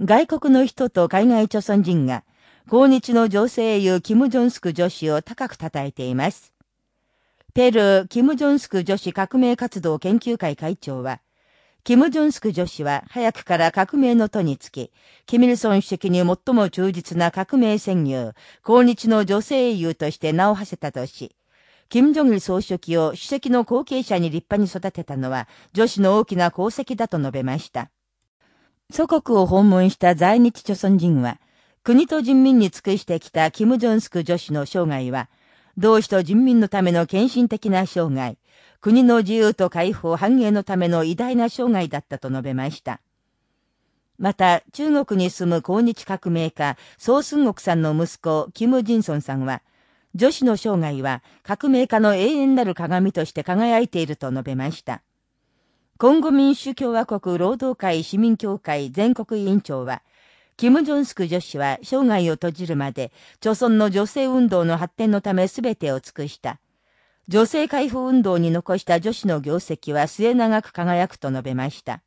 外国の人と海外著村人が、抗日の女性英雄キム・ジョンスク女子を高く称えています。ペルー、キム・ジョンスク女子革命活動研究会会長は、キム・ジョンスク女子は早くから革命の途につき、キミルソン主席に最も忠実な革命戦友、抗日の女性英雄として名を馳せたとし、キム・ジョン総書記を主席の後継者に立派に育てたのは女子の大きな功績だと述べました。祖国を訪問した在日朝鮮人は、国と人民に尽くしてきたキム・ジョンスク女子の生涯は、同志と人民のための献身的な生涯、国の自由と解放繁栄のための偉大な生涯だったと述べました。また、中国に住む抗日革命家、宋寸国さんの息子、キム・ジンソンさんは、女子の生涯は革命家の永遠なる鏡として輝いていると述べました。コンゴ民主共和国労働会市民協会全国委員長は、キム・ジョンスク女子は生涯を閉じるまで、朝鮮の女性運動の発展のため全てを尽くした。女性解放運動に残した女子の業績は末永く輝くと述べました。